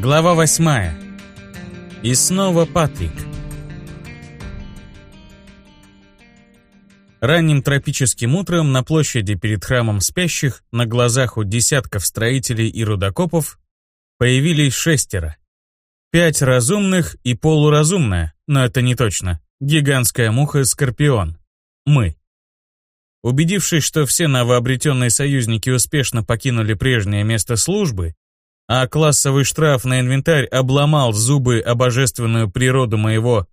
Глава восьмая. И снова Патрик. Ранним тропическим утром на площади перед храмом спящих на глазах у десятков строителей и рудокопов появились шестеро. Пять разумных и полуразумная, но это не точно, гигантская муха-скорпион. Мы. Убедившись, что все новообретенные союзники успешно покинули прежнее место службы, а классовый штраф на инвентарь обломал зубы о божественную природу моего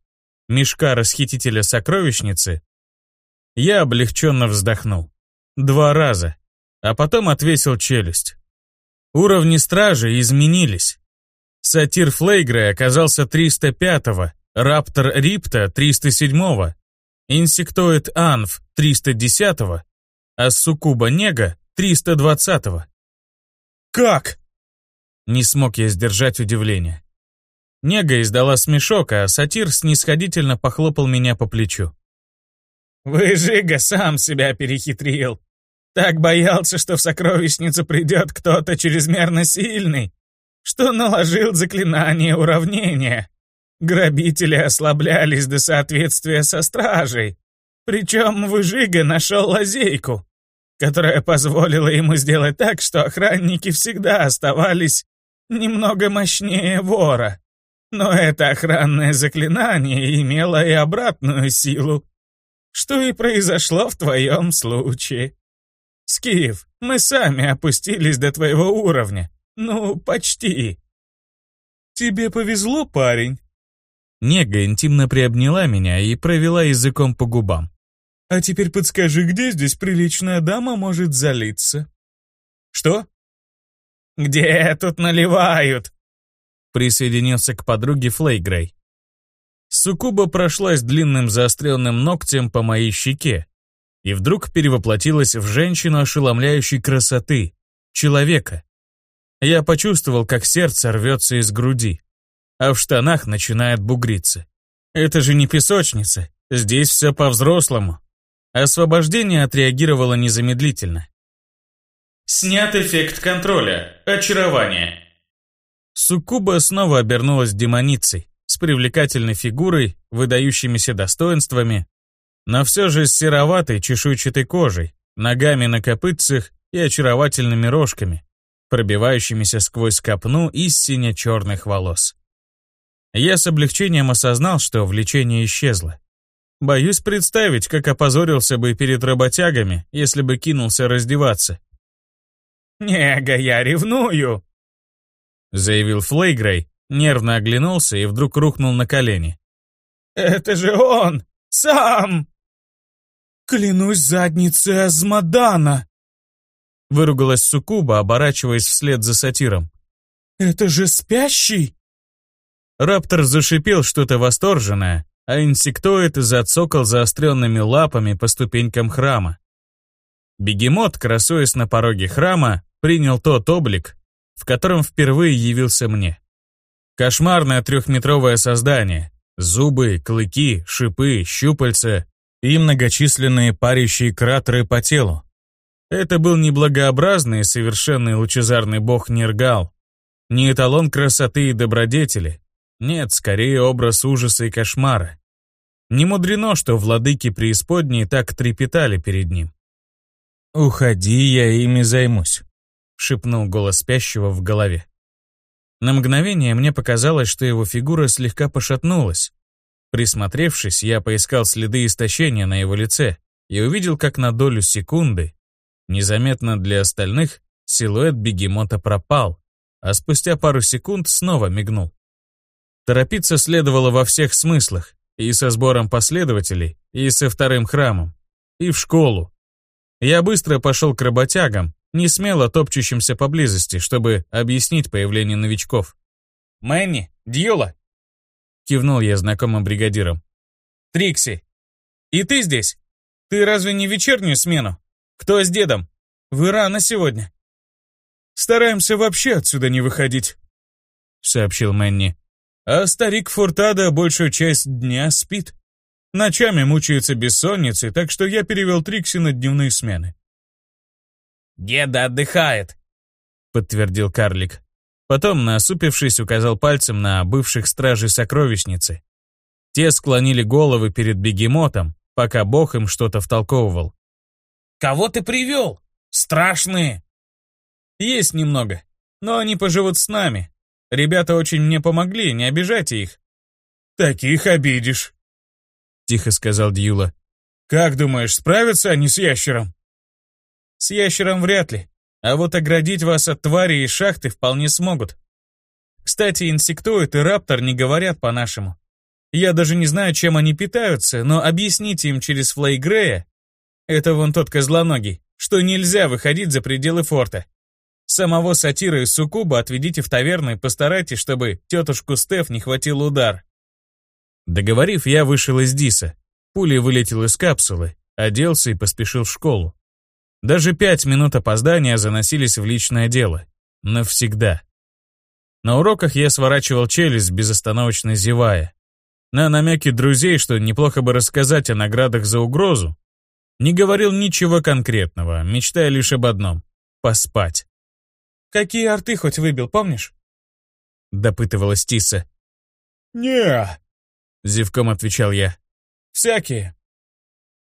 мешка расхитителя сокровищницы, я облегченно вздохнул. Два раза. А потом отвесил челюсть. Уровни стражи изменились. Сатир Флейгрей оказался 305-го, Раптор Рипта 307-го, Инсектоид Анф 310-го, а Сукуба Нега 320-го. «Как?» Не смог я сдержать удивление. Нега издала смешок, а сатир снисходительно похлопал меня по плечу. «Выжига сам себя перехитрил. Так боялся, что в сокровищницу придет кто-то чрезмерно сильный, что наложил заклинание уравнения. Грабители ослаблялись до соответствия со стражей. Причем Выжига нашел лазейку, которая позволила ему сделать так, что охранники всегда оставались немного мощнее вора. Но это охранное заклинание имело и обратную силу, что и произошло в твоем случае. Скиф, мы сами опустились до твоего уровня. Ну, почти. Тебе повезло, парень. Нега интимно приобняла меня и провела языком по губам. А теперь подскажи, где здесь приличная дама может залиться? Что? «Где тут наливают?» Присоединился к подруге Флейгрей. Сукуба прошлась длинным заостренным ногтем по моей щеке и вдруг перевоплотилась в женщину ошеломляющей красоты, человека. Я почувствовал, как сердце рвется из груди, а в штанах начинает бугриться. Это же не песочница, здесь все по-взрослому. Освобождение отреагировало незамедлительно. Снят эффект контроля. Очарование. Суккуба снова обернулась демоницей, с привлекательной фигурой, выдающимися достоинствами, но все же с сероватой чешуйчатой кожей, ногами на копытцах и очаровательными рожками, пробивающимися сквозь копну из сине-черных волос. Я с облегчением осознал, что влечение исчезло. Боюсь представить, как опозорился бы перед работягами, если бы кинулся раздеваться. «Нега, я ревную!» Заявил Флейгрей, нервно оглянулся и вдруг рухнул на колени. «Это же он! Сам!» «Клянусь задницей Азмадана!» Выругалась Сукуба, оборачиваясь вслед за сатиром. «Это же спящий!» Раптор зашипел что-то восторженное, а инсектоид зацокал заостренными лапами по ступенькам храма. Бегемот, красуясь на пороге храма, принял тот облик, в котором впервые явился мне. Кошмарное трехметровое создание. Зубы, клыки, шипы, щупальца и многочисленные парящие кратеры по телу. Это был не благообразный и совершенный лучезарный бог Нергал, не эталон красоты и добродетели. Нет, скорее образ ужаса и кошмара. Не мудрено, что владыки преисподней так трепетали перед ним. «Уходи, я ими займусь», — шепнул голос спящего в голове. На мгновение мне показалось, что его фигура слегка пошатнулась. Присмотревшись, я поискал следы истощения на его лице и увидел, как на долю секунды, незаметно для остальных, силуэт бегемота пропал, а спустя пару секунд снова мигнул. Торопиться следовало во всех смыслах, и со сбором последователей, и со вторым храмом, и в школу. Я быстро пошел к работягам, не смело топчущимся поблизости, чтобы объяснить появление новичков. «Мэнни, Дьюла!» Кивнул я знакомым бригадирам. «Трикси! И ты здесь? Ты разве не вечернюю смену? Кто с дедом? Вы рано сегодня». «Стараемся вообще отсюда не выходить», — сообщил Мэнни. «А старик Фуртада большую часть дня спит. Ночами мучается бессонницей, так что я перевел Трикси на дневные смены. «Деда отдыхает», — подтвердил карлик. Потом, насупившись, указал пальцем на бывших стражей сокровищницы. Те склонили головы перед бегемотом, пока бог им что-то втолковывал. «Кого ты привел? Страшные!» «Есть немного, но они поживут с нами. Ребята очень мне помогли, не обижайте их». «Таких обидишь», — тихо сказал Дьюла. «Как думаешь, справятся они с ящером?» «С ящером вряд ли. А вот оградить вас от твари и шахты вполне смогут. Кстати, инсектоид и раптор не говорят по-нашему. Я даже не знаю, чем они питаются, но объясните им через Флейгрея, это вон тот козлоногий, что нельзя выходить за пределы форта. Самого сатира и суккуба отведите в таверну и постарайтесь, чтобы тетушку Стеф не хватил удар. Договорив, я вышел из Диса. Пулей вылетел из капсулы, оделся и поспешил в школу. Даже пять минут опоздания заносились в личное дело. Навсегда. На уроках я сворачивал челюсть, безостановочно зевая. На намеки друзей, что неплохо бы рассказать о наградах за угрозу, не говорил ничего конкретного, мечтая лишь об одном — поспать. «Какие арты хоть выбил, помнишь?» — допытывалась Тиса. не зевком отвечал я. «Всякие.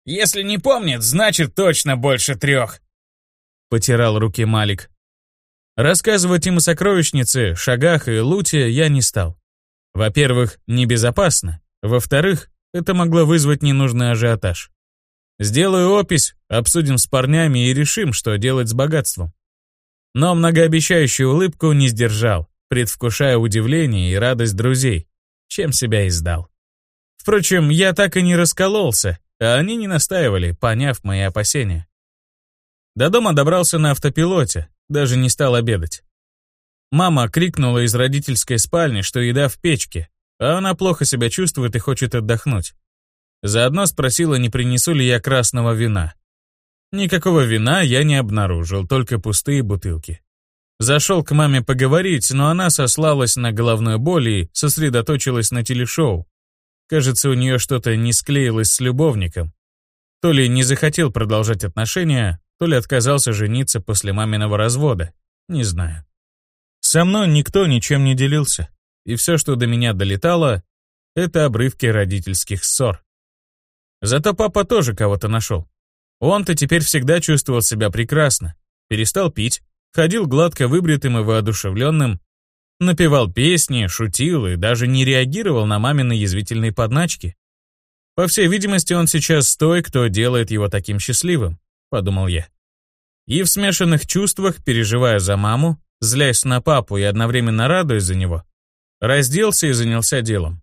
Если не помнит, значит точно больше трех. Потирал руки Малик. Рассказывать им о сокровищнице, шагах и луте я не стал. Во-первых, небезопасно. Во-вторых, это могло вызвать ненужный ажиотаж. Сделаю опись, обсудим с парнями и решим, что делать с богатством. Но многообещающую улыбку не сдержал, предвкушая удивление и радость друзей, чем себя издал. Впрочем, я так и не раскололся, а они не настаивали, поняв мои опасения. До дома добрался на автопилоте, даже не стал обедать. Мама крикнула из родительской спальни, что еда в печке, а она плохо себя чувствует и хочет отдохнуть. Заодно спросила, не принесу ли я красного вина. Никакого вина я не обнаружил, только пустые бутылки. Зашел к маме поговорить, но она сослалась на головную боль и сосредоточилась на телешоу, Кажется, у нее что-то не склеилось с любовником. То ли не захотел продолжать отношения, то ли отказался жениться после маминого развода. Не знаю. Со мной никто ничем не делился. И все, что до меня долетало, это обрывки родительских ссор. Зато папа тоже кого-то нашел. Он-то теперь всегда чувствовал себя прекрасно. Перестал пить, ходил гладко выбритым и воодушевленным, Напевал песни, шутил и даже не реагировал на мамины язвительные подначки. По всей видимости, он сейчас той, кто делает его таким счастливым, подумал я. И в смешанных чувствах, переживая за маму, злясь на папу и одновременно радуясь за него, разделся и занялся делом.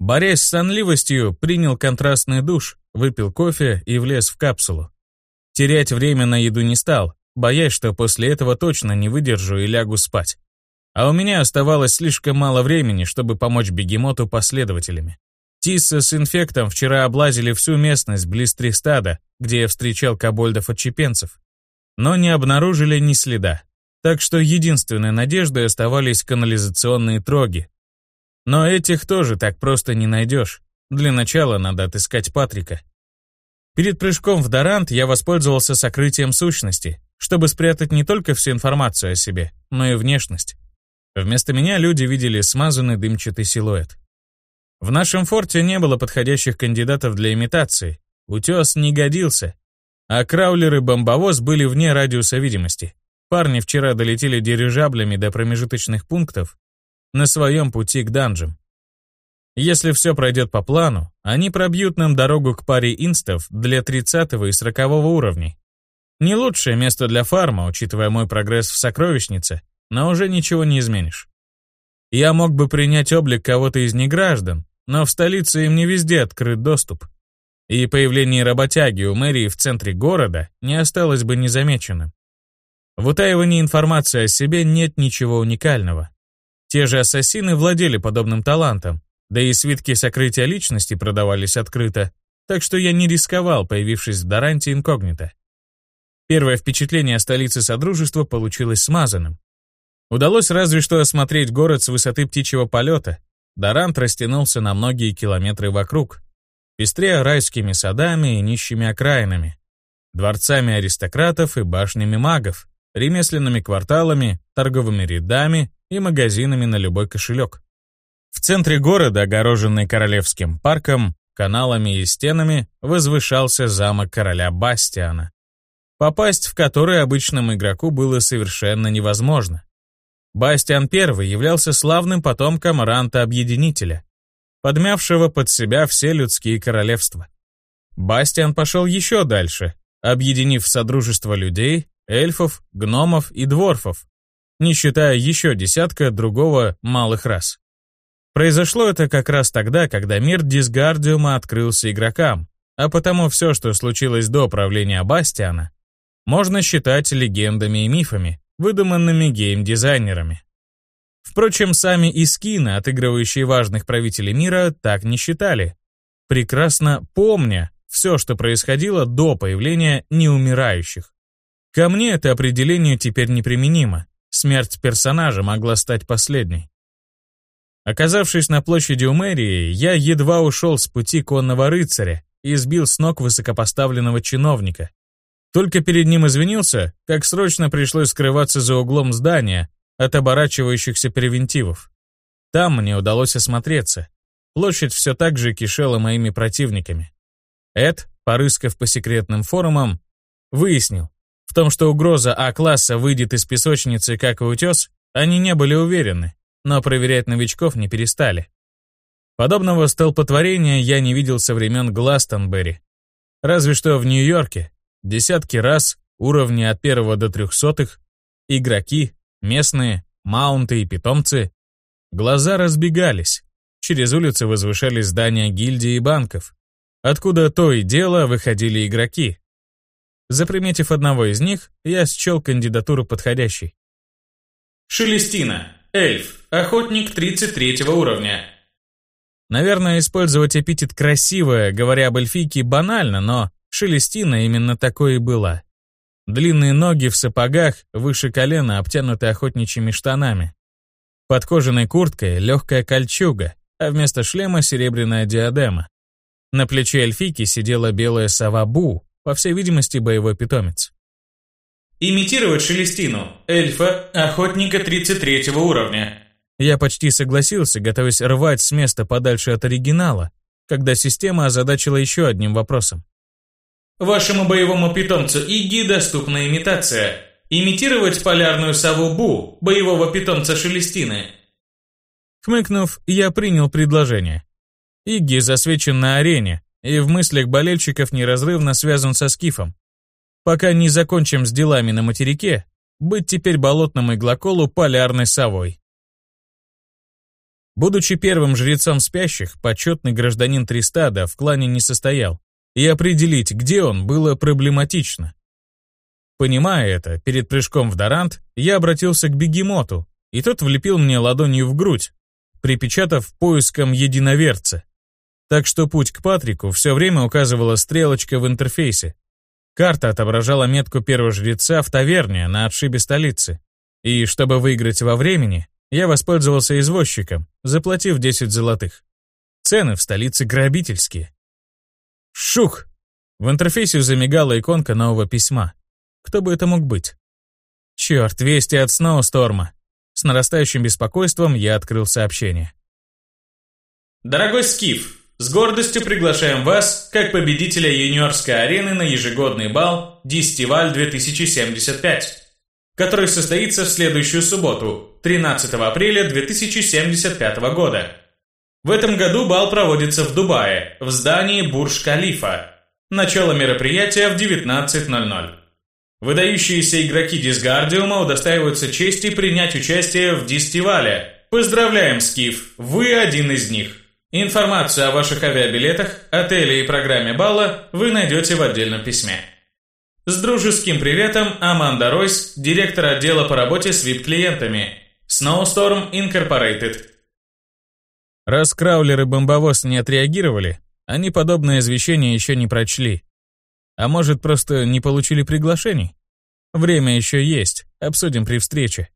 Борясь с сонливостью, принял контрастный душ, выпил кофе и влез в капсулу. Терять время на еду не стал, боясь, что после этого точно не выдержу и лягу спать. А у меня оставалось слишком мало времени, чтобы помочь бегемоту последователями. Тисса с инфектом вчера облазили всю местность близ Тристада, где я встречал кобольдов-отчепенцев, но не обнаружили ни следа. Так что единственной надеждой оставались канализационные троги. Но этих тоже так просто не найдешь. Для начала надо отыскать Патрика. Перед прыжком в Дорант я воспользовался сокрытием сущности, чтобы спрятать не только всю информацию о себе, но и внешность. Вместо меня люди видели смазанный дымчатый силуэт. В нашем форте не было подходящих кандидатов для имитации, утес не годился, а краулер и бомбовоз были вне радиуса видимости. Парни вчера долетели дирижаблями до промежуточных пунктов на своем пути к данжам. Если все пройдет по плану, они пробьют нам дорогу к паре инстов для 30 и 40 уровней. Не лучшее место для фарма, учитывая мой прогресс в сокровищнице, но уже ничего не изменишь. Я мог бы принять облик кого-то из неграждан, но в столице им не везде открыт доступ. И появление работяги у мэрии в центре города не осталось бы незамеченным. В утаивании информации о себе нет ничего уникального. Те же ассасины владели подобным талантом, да и свитки сокрытия личности продавались открыто, так что я не рисковал, появившись в Даранте инкогнито. Первое впечатление о столице Содружества получилось смазанным. Удалось разве что осмотреть город с высоты птичьего полета. Дорант растянулся на многие километры вокруг, пестрее райскими садами и нищими окраинами, дворцами аристократов и башнями магов, ремесленными кварталами, торговыми рядами и магазинами на любой кошелек. В центре города, огороженный Королевским парком, каналами и стенами, возвышался замок короля Бастиана, попасть в который обычному игроку было совершенно невозможно. Бастиан I являлся славным потомком Ранта-объединителя, подмявшего под себя все людские королевства. Бастиан пошел еще дальше, объединив содружество людей, эльфов, гномов и дворфов, не считая еще десятка другого малых рас. Произошло это как раз тогда, когда мир Дисгардиума открылся игрокам, а потому все, что случилось до правления Бастиана, можно считать легендами и мифами, выдуманными гейм-дизайнерами. Впрочем, сами Искины, отыгрывающие важных правителей мира, так не считали, прекрасно помня все, что происходило до появления неумирающих. Ко мне это определение теперь неприменимо. Смерть персонажа могла стать последней. Оказавшись на площади у мэрии, я едва ушел с пути конного рыцаря и сбил с ног высокопоставленного чиновника. Только перед ним извинился, как срочно пришлось скрываться за углом здания от оборачивающихся превентивов. Там мне удалось осмотреться. Площадь все так же кишела моими противниками. Эд, порыскав по секретным форумам, выяснил, в том, что угроза А-класса выйдет из песочницы как и утес, они не были уверены но проверять новичков не перестали. Подобного столпотворения я не видел со времен Гластонберри. Разве что в Нью-Йорке десятки раз уровни от первого до трехсотых, игроки, местные, маунты и питомцы, глаза разбегались, через улицы возвышались здания гильдии и банков, откуда то и дело выходили игроки. Заприметив одного из них, я счел кандидатуру подходящей. Шелестина. Эльф. Охотник 33 уровня. Наверное, использовать эпитет «красивая», говоря об эльфийке, банально, но Шелестина именно такой и была. Длинные ноги в сапогах, выше колена, обтянуты охотничьими штанами. Под кожаной курткой легкая кольчуга, а вместо шлема серебряная диадема. На плече эльфийки сидела белая сова Бу, по всей видимости, боевой питомец. Имитировать Шелестину, эльфа, охотника 33 уровня. Я почти согласился, готовясь рвать с места подальше от оригинала, когда система озадачила еще одним вопросом. Вашему боевому питомцу Игги доступна имитация. Имитировать полярную сову Бу, боевого питомца Шелестины. Хмыкнув, я принял предложение. Игги засвечен на арене, и в мыслях болельщиков неразрывно связан со Скифом. Пока не закончим с делами на материке, быть теперь болотному иглоколу полярной совой. Будучи первым жрецом спящих, почетный гражданин Тристада в клане не состоял, и определить, где он, было проблематично. Понимая это, перед прыжком в Дорант я обратился к бегемоту, и тот влепил мне ладонью в грудь, припечатав поиском единоверца. Так что путь к Патрику все время указывала стрелочка в интерфейсе, Карта отображала метку первого жреца в таверне на отшибе столицы. И чтобы выиграть во времени, я воспользовался извозчиком, заплатив 10 золотых. Цены в столице грабительские. Шух! В интерфейсе замигала иконка нового письма. Кто бы это мог быть? Черт, вести от Сноусторма. С нарастающим беспокойством я открыл сообщение. Дорогой Скиф, с гордостью приглашаем вас, как победителя юниорской арены на ежегодный бал Дистиваль 2075, который состоится в следующую субботу, 13 апреля 2075 года. В этом году бал проводится в Дубае, в здании Бурж-Калифа. Начало мероприятия в 19.00. Выдающиеся игроки Дисгардиума удостаиваются чести принять участие в Дистивале. Поздравляем, Скиф, вы один из них. Информацию о ваших авиабилетах, отеле и программе балла вы найдете в отдельном письме. С дружеским приветом Аманда Ройс, директор отдела по работе с VIP-клиентами. Snowstorm Incorporated. Раз Краулер и Бомбовоз не отреагировали, они подобное извещение еще не прочли. А может, просто не получили приглашений? Время еще есть, обсудим при встрече.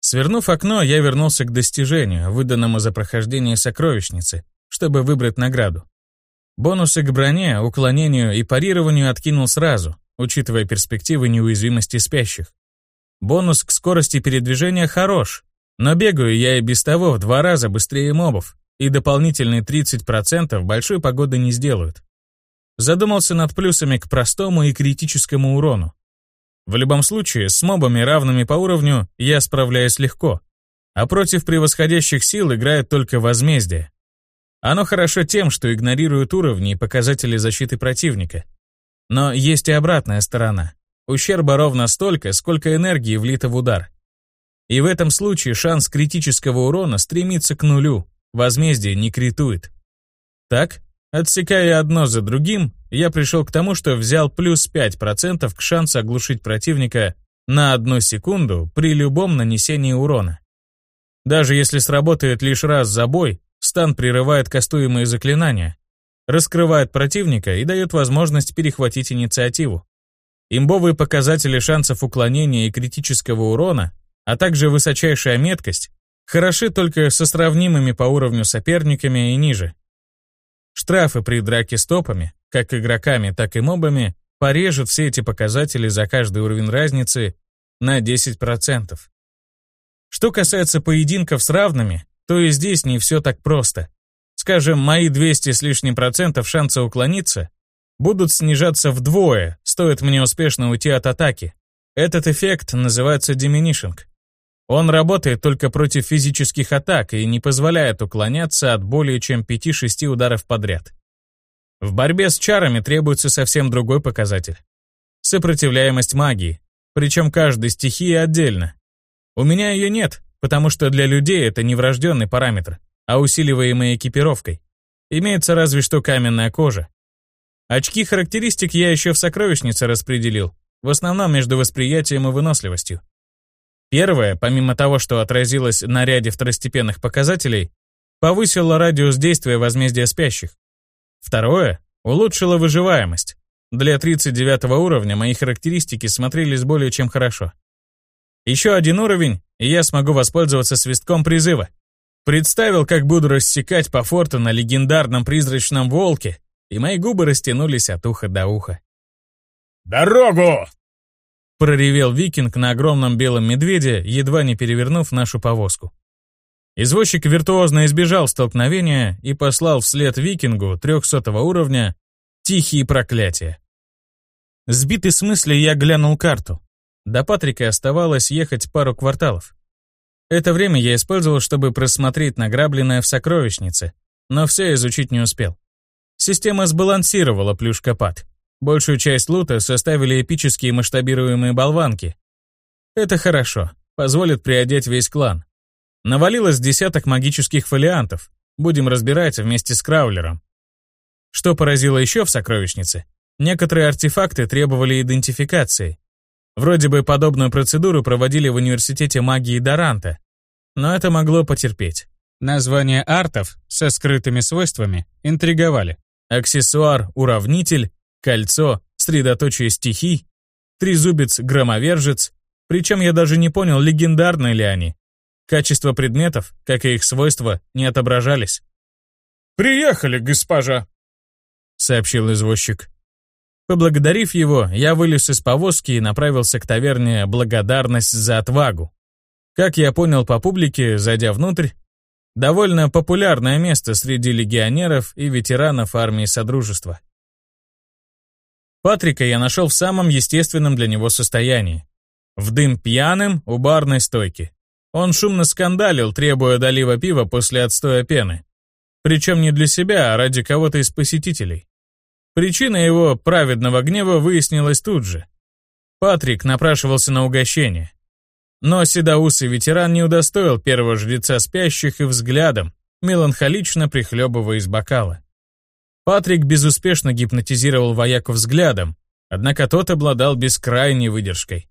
Свернув окно, я вернулся к достижению, выданному за прохождение сокровищницы, чтобы выбрать награду. Бонусы к броне, уклонению и парированию откинул сразу, учитывая перспективы неуязвимости спящих. Бонус к скорости передвижения хорош, но бегаю я и без того в два раза быстрее мобов, и дополнительные 30% большой погоды не сделают. Задумался над плюсами к простому и критическому урону. В любом случае, с мобами, равными по уровню, я справляюсь легко, а против превосходящих сил играет только возмездие. Оно хорошо тем, что игнорирует уровни и показатели защиты противника. Но есть и обратная сторона. Ущерба ровно столько, сколько энергии влито в удар. И в этом случае шанс критического урона стремится к нулю, возмездие не критует. Так, отсекая одно за другим, я пришел к тому, что взял плюс 5% к шансу оглушить противника на одну секунду при любом нанесении урона. Даже если сработает лишь раз за бой, стан прерывает кастуемые заклинания, раскрывает противника и дает возможность перехватить инициативу. Имбовые показатели шансов уклонения и критического урона, а также высочайшая меткость, хороши только со сравнимыми по уровню соперниками и ниже. Штрафы при драке с топами, как игроками, так и мобами, порежут все эти показатели за каждый уровень разницы на 10%. Что касается поединков с равными, то и здесь не все так просто. Скажем, мои 200 с лишним процентов шанса уклониться будут снижаться вдвое, стоит мне успешно уйти от атаки. Этот эффект называется diminishing. Он работает только против физических атак и не позволяет уклоняться от более чем 5-6 ударов подряд. В борьбе с чарами требуется совсем другой показатель. Сопротивляемость магии, причем каждой стихии отдельно. У меня ее нет, потому что для людей это не врожденный параметр, а усиливаемый экипировкой. Имеется разве что каменная кожа. Очки характеристик я еще в сокровищнице распределил, в основном между восприятием и выносливостью. Первое, помимо того, что отразилось на ряде второстепенных показателей, повысило радиус действия возмездия спящих. Второе, улучшило выживаемость. Для 39 уровня мои характеристики смотрелись более чем хорошо. Еще один уровень, и я смогу воспользоваться свистком призыва. Представил, как буду рассекать по форту на легендарном призрачном волке, и мои губы растянулись от уха до уха. «Дорогу!» Проревел викинг на огромном белом медведе, едва не перевернув нашу повозку. Извозчик виртуозно избежал столкновения и послал вслед викингу 300 уровня тихие проклятия. Сбитый с мысли я глянул карту. До Патрика оставалось ехать пару кварталов. Это время я использовал, чтобы просмотреть награбленное в сокровищнице, но все изучить не успел. Система сбалансировала плюшкопад. Большую часть лута составили эпические масштабируемые болванки. Это хорошо, позволит приодеть весь клан. Навалилось десяток магических фолиантов. Будем разбирать вместе с Краулером. Что поразило еще в сокровищнице? Некоторые артефакты требовали идентификации, Вроде бы подобную процедуру проводили в университете магии Доранта, но это могло потерпеть. Названия артов со скрытыми свойствами интриговали. Аксессуар «Уравнитель», «Кольцо», «Средоточие стихий», «Трезубец-громовержец», причем я даже не понял, легендарны ли они. Качество предметов, как и их свойства, не отображались. «Приехали, госпожа», — сообщил извозчик. Поблагодарив его, я вылез из повозки и направился к таверне «Благодарность за отвагу». Как я понял по публике, зайдя внутрь, довольно популярное место среди легионеров и ветеранов армии Содружества. Патрика я нашел в самом естественном для него состоянии. В дым пьяным у барной стойки. Он шумно скандалил, требуя долива пива после отстоя пены. Причем не для себя, а ради кого-то из посетителей. Причина его праведного гнева выяснилась тут же. Патрик напрашивался на угощение. Но седоусый ветеран не удостоил первого жреца спящих и взглядом, меланхолично прихлебывая из бокала. Патрик безуспешно гипнотизировал вояку взглядом, однако тот обладал бескрайней выдержкой.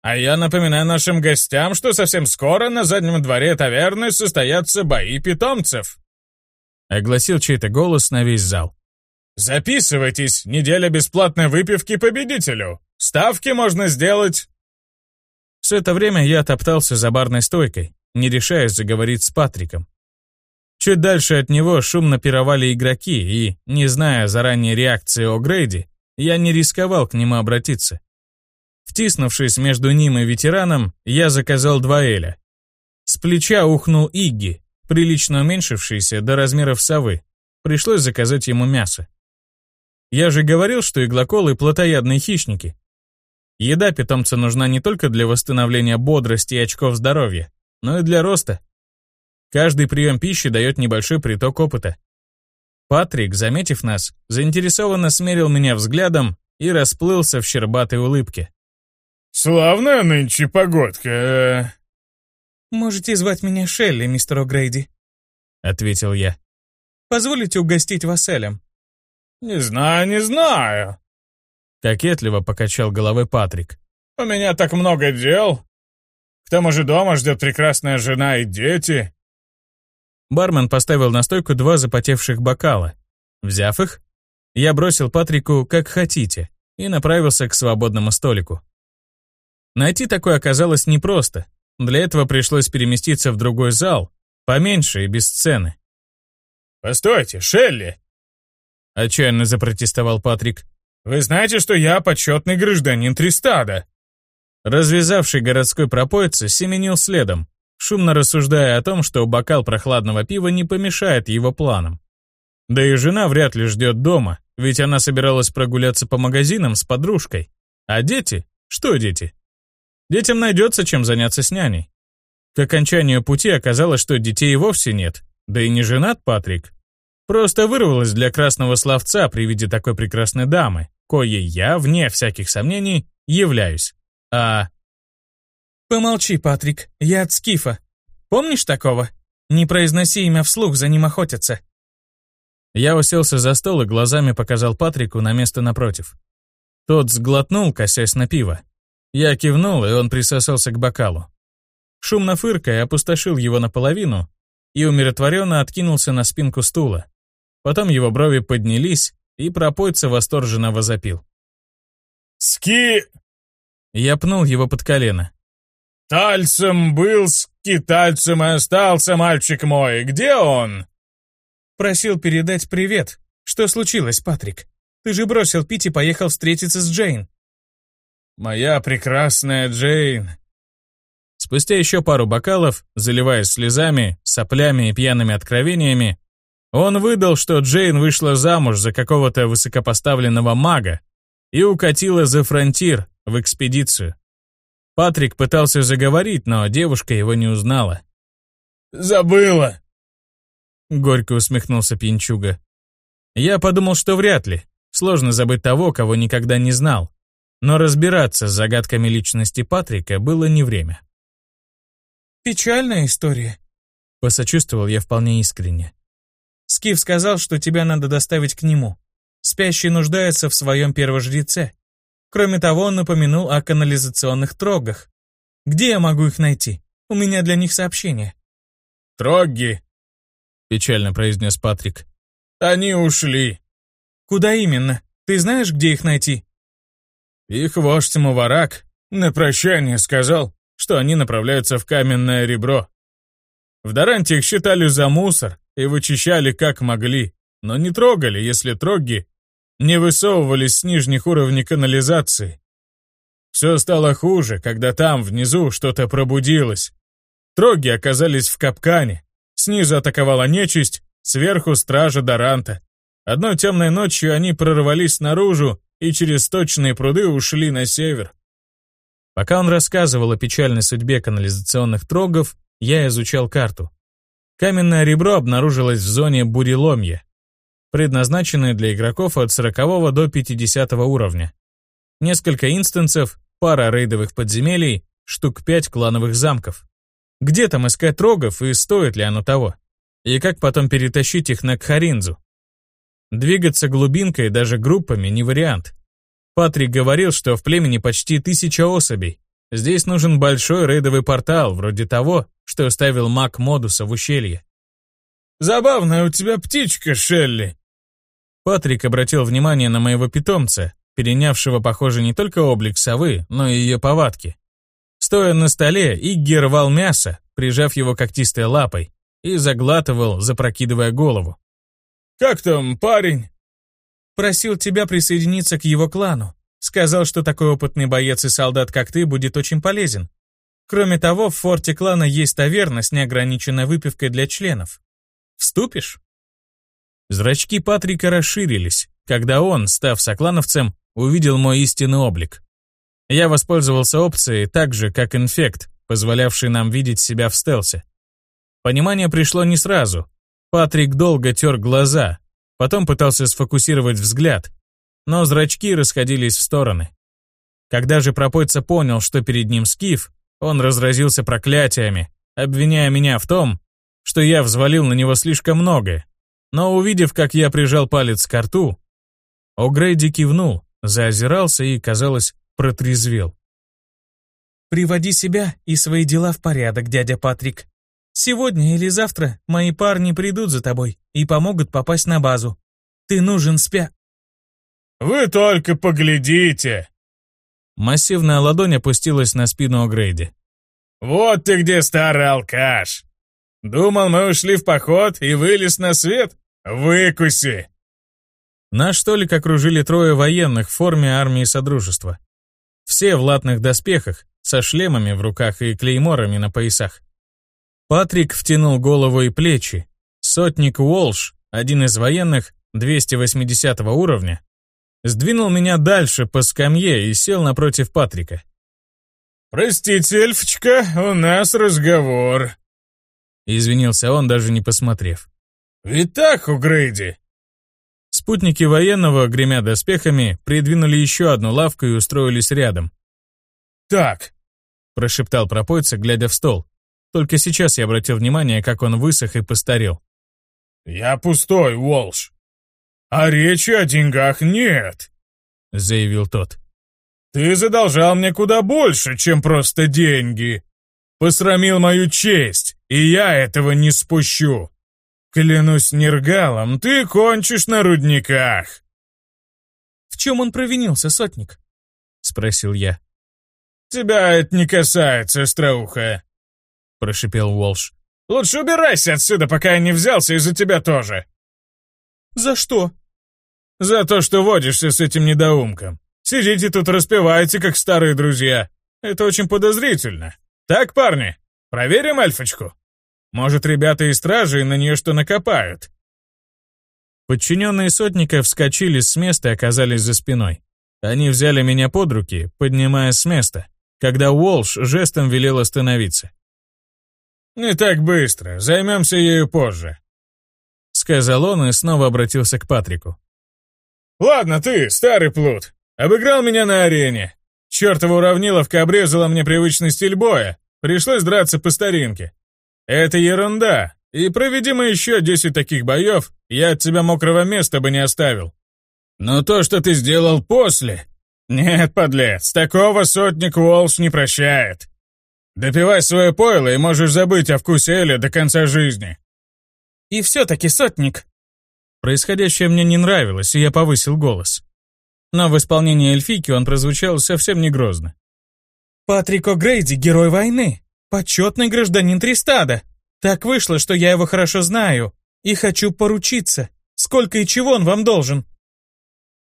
«А я напоминаю нашим гостям, что совсем скоро на заднем дворе таверны состоятся бои питомцев», огласил чей-то голос на весь зал. Записывайтесь, неделя бесплатной выпивки победителю. Ставки можно сделать. Все это время я топтался за барной стойкой, не решаясь заговорить с Патриком. Чуть дальше от него шумно пировали игроки, и, не зная заранее реакции О'Грейди, я не рисковал к нему обратиться. Втиснувшись между ним и ветераном, я заказал два эля. С плеча ухнул Игги, прилично уменьшившийся до размеров совы. Пришлось заказать ему мясо. Я же говорил, что иглоколы — плотоядные хищники. Еда питомца нужна не только для восстановления бодрости и очков здоровья, но и для роста. Каждый прием пищи дает небольшой приток опыта. Патрик, заметив нас, заинтересованно смерил меня взглядом и расплылся в щербатой улыбке. «Славная нынче погодка!» э». «Можете звать меня Шелли, мистер О'Грейди», — ответил я. «Позволите угостить вас Элем?» «Не знаю, не знаю», — кокетливо покачал головой Патрик. «У меня так много дел. К тому же дома ждет прекрасная жена и дети». Бармен поставил на стойку два запотевших бокала. Взяв их, я бросил Патрику «как хотите» и направился к свободному столику. Найти такое оказалось непросто. Для этого пришлось переместиться в другой зал, поменьше и без сцены. «Постойте, Шелли!» Отчаянно запротестовал Патрик. «Вы знаете, что я почетный гражданин Тристада?» Развязавший городской пропойца семенил следом, шумно рассуждая о том, что бокал прохладного пива не помешает его планам. Да и жена вряд ли ждет дома, ведь она собиралась прогуляться по магазинам с подружкой. А дети? Что дети? Детям найдется чем заняться с няней. К окончанию пути оказалось, что детей вовсе нет, да и не женат Патрик. Просто вырвалась для красного словца при виде такой прекрасной дамы, коей я, вне всяких сомнений, являюсь. А... Помолчи, Патрик, я от Скифа. Помнишь такого? Не произноси имя вслух, за ним охотятся. Я уселся за стол и глазами показал Патрику на место напротив. Тот сглотнул, косясь на пиво. Я кивнул, и он присосался к бокалу. Шумно фыркая, опустошил его наполовину и умиротворенно откинулся на спинку стула. Потом его брови поднялись, и пропойца восторженно возопил. «Ски...» Я пнул его под колено. «Тальцем был, скитальцем и остался, мальчик мой. Где он?» Просил передать привет. Что случилось, Патрик? Ты же бросил пить и поехал встретиться с Джейн. «Моя прекрасная Джейн!» Спустя еще пару бокалов, заливаясь слезами, соплями и пьяными откровениями, он выдал, что Джейн вышла замуж за какого-то высокопоставленного мага и укатила за фронтир в экспедицию. Патрик пытался заговорить, но девушка его не узнала. «Забыла!» Горько усмехнулся пьянчуга. Я подумал, что вряд ли. Сложно забыть того, кого никогда не знал. Но разбираться с загадками личности Патрика было не время. «Печальная история», — посочувствовал я вполне искренне. «Скиф сказал, что тебя надо доставить к нему. Спящий нуждается в своем первожреце. Кроме того, он напомянул о канализационных трогах. Где я могу их найти? У меня для них сообщение». «Троги», — печально произнес Патрик. «Они ушли». «Куда именно? Ты знаешь, где их найти?» Их вождь Муварак на прощание сказал, что они направляются в каменное ребро. В Даранте их считали за мусор и вычищали как могли, но не трогали, если троги не высовывались с нижних уровней канализации. Все стало хуже, когда там, внизу, что-то пробудилось. Троги оказались в капкане. Снизу атаковала нечисть, сверху стража Даранта. Одной темной ночью они прорвались наружу и через точные пруды ушли на север. Пока он рассказывал о печальной судьбе канализационных трогов, я изучал карту. Каменное ребро обнаружилось в зоне буреломья, предназначенной для игроков от 40 до 50 уровня. Несколько инстансов, пара рейдовых подземелий, штук 5 клановых замков. Где там искать трогов и стоит ли оно того? И как потом перетащить их на Кхаринзу? Двигаться глубинкой даже группами не вариант. Патрик говорил, что в племени почти тысяча особей. Здесь нужен большой рейдовый портал, вроде того, что оставил маг Модуса в ущелье. «Забавная у тебя птичка, Шелли!» Патрик обратил внимание на моего питомца, перенявшего, похоже, не только облик совы, но и ее повадки. Стоя на столе, Игги рвал мясо, прижав его когтистой лапой, и заглатывал, запрокидывая голову. «Как там парень?» «Просил тебя присоединиться к его клану. Сказал, что такой опытный боец и солдат, как ты, будет очень полезен. Кроме того, в форте клана есть таверна с неограниченной выпивкой для членов. Вступишь?» Зрачки Патрика расширились, когда он, став соклановцем, увидел мой истинный облик. Я воспользовался опцией так же, как инфект, позволявший нам видеть себя в стелсе. Понимание пришло не сразу. Патрик долго тер глаза, потом пытался сфокусировать взгляд, но зрачки расходились в стороны. Когда же пропойца понял, что перед ним скиф, он разразился проклятиями, обвиняя меня в том, что я взвалил на него слишком многое. Но увидев, как я прижал палец к рту, О'Грейди кивнул, заозирался и, казалось, протрезвел. «Приводи себя и свои дела в порядок, дядя Патрик. Сегодня или завтра мои парни придут за тобой и помогут попасть на базу. Ты нужен спя...» «Вы только поглядите!» Массивная ладонь опустилась на спину О'Грейди. «Вот ты где, старый алкаш! Думал, мы ушли в поход и вылез на свет? Выкуси!» Наш столик окружили трое военных в форме армии Содружества. Все в латных доспехах, со шлемами в руках и клейморами на поясах. Патрик втянул голову и плечи. Сотник Уолш, один из военных, 280 уровня, сдвинул меня дальше по скамье и сел напротив Патрика. «Простите, эльфочка, у нас разговор», — извинился он, даже не посмотрев. «Ведь так, Угрейди?» Спутники военного, гремя доспехами, придвинули еще одну лавку и устроились рядом. «Так», — прошептал пропойца, глядя в стол. Только сейчас я обратил внимание, как он высох и постарел. «Я пустой, Уолш. А речи о деньгах нет», — заявил тот. «Ты задолжал мне куда больше, чем просто деньги. Посрамил мою честь, и я этого не спущу. Клянусь Нергалом, ты кончишь на рудниках!» «В чем он провинился, сотник?» — спросил я. «Тебя это не касается, остроуха!» — прошипел Уолш. «Лучше убирайся отсюда, пока я не взялся из-за тебя тоже!» «За что?» «За то, что водишься с этим недоумком. Сидите тут распеваете, как старые друзья. Это очень подозрительно. Так, парни, проверим эльфочку?» Может, ребята из стражи на нее что накопают?» Подчиненные сотника вскочили с места и оказались за спиной. Они взяли меня под руки, поднимая с места, когда Уолш жестом велел остановиться. «Не так быстро, займемся ею позже», — сказал он и снова обратился к Патрику. «Ладно ты, старый плут, обыграл меня на арене. Чёртова уравниловка обрезала мне привычный стиль боя, пришлось драться по старинке. «Это ерунда. И проведи мы еще десять таких боев, я от тебя мокрого места бы не оставил. Но то, что ты сделал после... Нет, подлец, такого сотник Уолш не прощает. Допивай свое пойло и можешь забыть о вкусе Эля до конца жизни». «И все-таки сотник...» Происходящее мне не нравилось, и я повысил голос. Но в исполнении эльфийки он прозвучал совсем не грозно. «Патрик О'Грейди — герой войны. Почетный гражданин Тристада. Так вышло, что я его хорошо знаю. И хочу поручиться. Сколько и чего он вам должен?»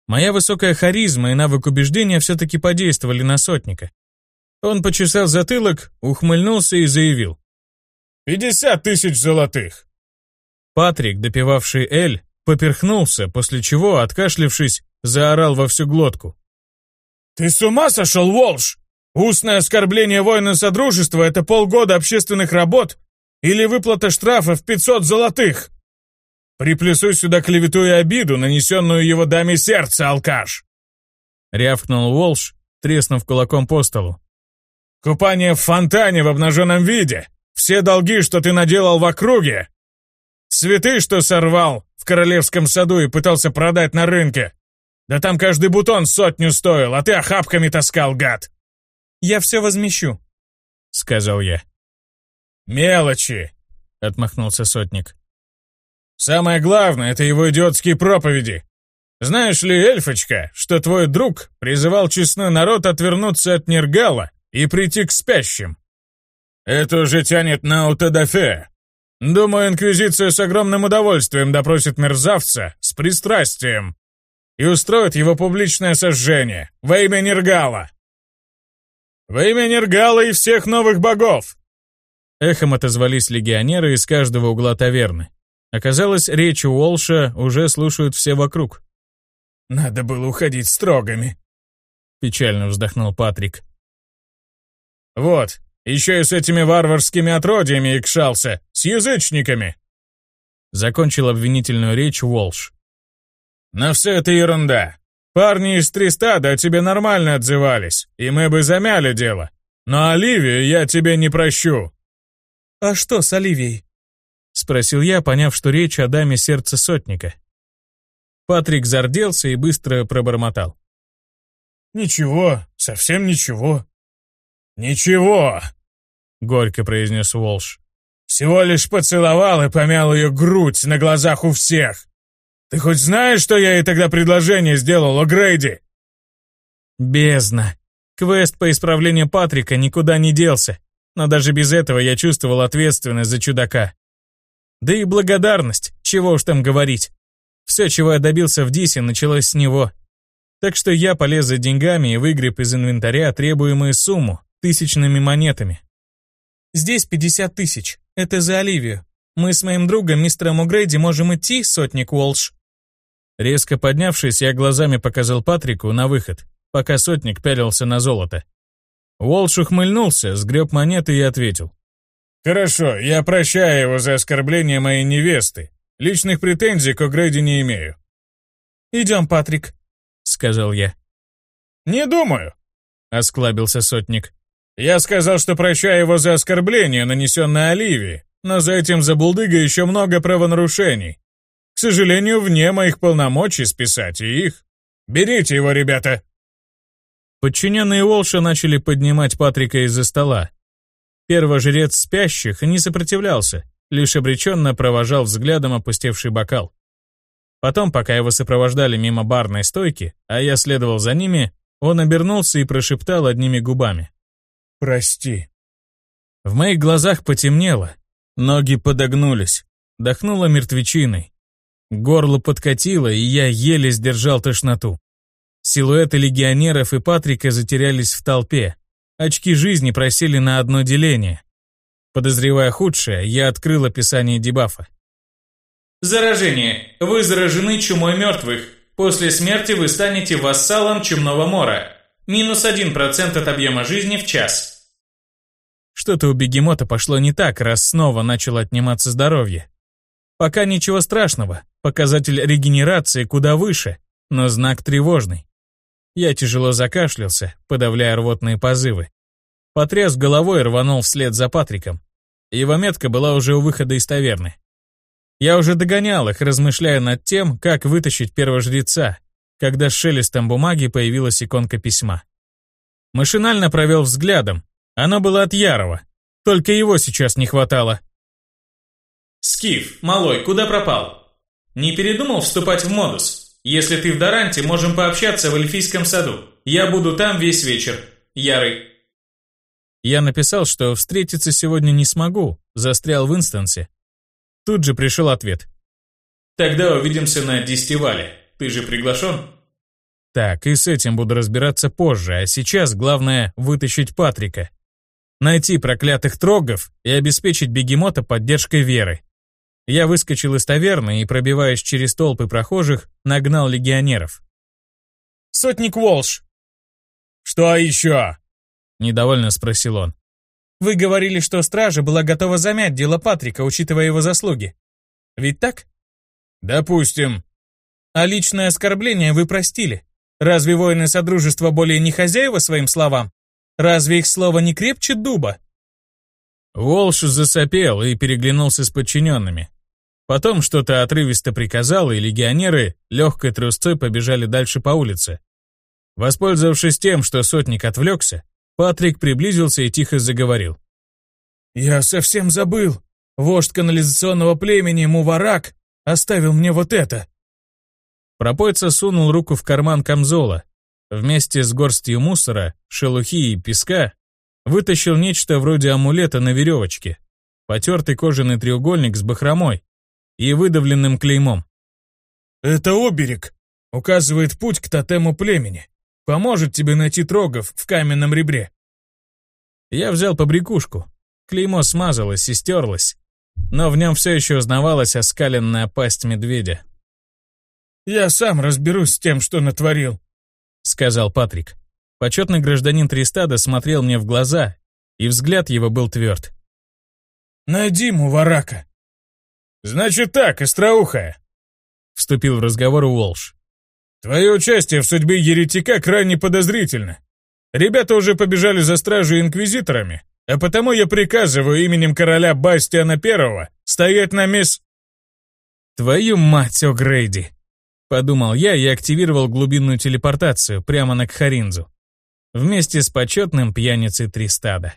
Моя высокая харизма и навык убеждения все-таки подействовали на сотника. Он почесал затылок, ухмыльнулся и заявил. «Пятьдесят тысяч золотых!» Патрик, допивавший Эль, поперхнулся, после чего, откашлившись, заорал во всю глотку. «Ты с ума сошел, Волш? Устное оскорбление воина Содружества — это полгода общественных работ или выплата штрафа в 500 золотых. Приплюсуй сюда клевету и обиду, нанесенную его даме сердца, алкаш!» Рявкнул Волш, треснув кулаком по столу. «Купание в фонтане в обнаженном виде! Все долги, что ты наделал в округе! Цветы, что сорвал в королевском саду и пытался продать на рынке! Да там каждый бутон сотню стоил, а ты охапками таскал, гад!» Я все возмещу», — сказал я. «Мелочи», — отмахнулся сотник. «Самое главное — это его идиотские проповеди. Знаешь ли, эльфочка, что твой друг призывал честной народ отвернуться от Нергала и прийти к спящим? Это уже тянет на аутодафе. Думаю, Инквизиция с огромным удовольствием допросит мерзавца с пристрастием. и устроят его публичное сожжение во имя Нергала. Во имя Нергала и всех новых богов!» Эхом отозвались легионеры из каждого угла таверны. Оказалось, речь Уолша уже слушают все вокруг. «Надо было уходить строгами», — печально вздохнул Патрик. «Вот, еще и с этими варварскими отродьями икшался, с язычниками!» Закончил обвинительную речь Уолш. «Но все это ерунда. Парни из Тристада о тебе нормально отзывались, и мы бы замяли дело. Но Оливию я тебе не прощу». «А что с Оливией?» — спросил я, поняв, что речь о даме сердца сотника. Патрик зарделся и быстро пробормотал. «Ничего, совсем ничего». «Ничего», — горько произнес Волш. «Всего лишь поцеловал и помял ее грудь на глазах у всех. Ты хоть знаешь, что я ей тогда предложение сделал, о Грейди?» Бездна. Квест по исправлению Патрика никуда не делся, но даже без этого я чувствовал ответственность за чудака. Да и благодарность, чего уж там говорить. Все, чего я добился в Дисе, началось с него. Так что я полез за деньгами и выгреб из инвентаря требуемую сумму, тысячными монетами. «Здесь 50 тысяч. Это за Оливию. Мы с моим другом, мистером Угрейди, можем идти, сотник Уолш». Резко поднявшись, я глазами показал Патрику на выход, пока сотник пялился на золото. Уолш ухмыльнулся, сгреб монеты и ответил. «Хорошо, я прощаю его за оскорбление моей невесты. Личных претензий к Огрейди не имею». «Идем, Патрик», — сказал я. «Не думаю», — осклабился сотник. «Я сказал, что прощаю его за оскорбление, нанесенное Оливии, но за этим забулдыга еще много правонарушений. К сожалению, вне моих полномочий списать и их. Берите его, ребята!» Подчиненные Уолша начали поднимать Патрика из-за стола, Первожрец спящих не сопротивлялся, лишь обреченно провожал взглядом опустевший бокал. Потом, пока его сопровождали мимо барной стойки, а я следовал за ними, он обернулся и прошептал одними губами. «Прости». В моих глазах потемнело, ноги подогнулись, дохнуло мертвечиной. Горло подкатило, и я еле сдержал тошноту. Силуэты легионеров и Патрика затерялись в толпе, Очки жизни просели на одно деление. Подозревая худшее, я открыл описание дебафа. Заражение. Вы заражены чумой мертвых. После смерти вы станете вассалом чумного мора. Минус 1% от объема жизни в час. Что-то у бегемота пошло не так, раз снова начал отниматься здоровье. Пока ничего страшного, показатель регенерации куда выше, но знак тревожный. Я тяжело закашлялся, подавляя рвотные позывы. Потряс головой рванул вслед за Патриком. Его метка была уже у выхода из таверны. Я уже догонял их, размышляя над тем, как вытащить первого жреца, когда с шелестом бумаги появилась иконка письма. Машинально провел взглядом. Оно было от Ярова. Только его сейчас не хватало. «Скиф, малой, куда пропал? Не передумал вступать в модус?» Если ты в Даранте, можем пообщаться в эльфийском саду. Я буду там весь вечер. Ярый». Я написал, что встретиться сегодня не смогу, застрял в инстансе. Тут же пришел ответ. «Тогда увидимся на дестивале. Ты же приглашен?» Так, и с этим буду разбираться позже, а сейчас главное вытащить Патрика. Найти проклятых трогов и обеспечить бегемота поддержкой веры. Я выскочил из таверны и, пробиваясь через толпы прохожих, нагнал легионеров. «Сотник Волш!» «Что еще?» — недовольно спросил он. «Вы говорили, что стража была готова замять дело Патрика, учитывая его заслуги. Ведь так?» «Допустим». «А личное оскорбление вы простили. Разве воины Содружества более не хозяева своим словам? Разве их слово не крепче дуба?» Волш засопел и переглянулся с подчиненными. Потом что-то отрывисто приказал, и легионеры легкой трусцой побежали дальше по улице. Воспользовавшись тем, что сотник отвлекся, Патрик приблизился и тихо заговорил. «Я совсем забыл. Вождь канализационного племени Муварак оставил мне вот это». Пропойца сунул руку в карман камзола. Вместе с горстью мусора, шелухи и песка Вытащил нечто вроде амулета на веревочке, потертый кожаный треугольник с бахромой и выдавленным клеймом. «Это оберег», Указывает путь к тотему племени. Поможет тебе найти трогов в каменном ребре. Я взял побрякушку. Клеймо смазалось и стерлось, но в нем все еще узнавалась оскаленная пасть медведя. «Я сам разберусь с тем, что натворил», — сказал Патрик. Почетный гражданин Тристада смотрел мне в глаза, и взгляд его был тверд. «Найди Муварака». «Значит так, остроухая», — вступил в разговор Уолш. «Твое участие в судьбе еретика крайне подозрительно. Ребята уже побежали за стражей инквизиторами, а потому я приказываю именем короля Бастиана Первого стоять на мест...» «Твою мать, О'Грейди!» — подумал я и активировал глубинную телепортацию прямо на Кхаринзу. Вместе с почетным пьяницей Тристада.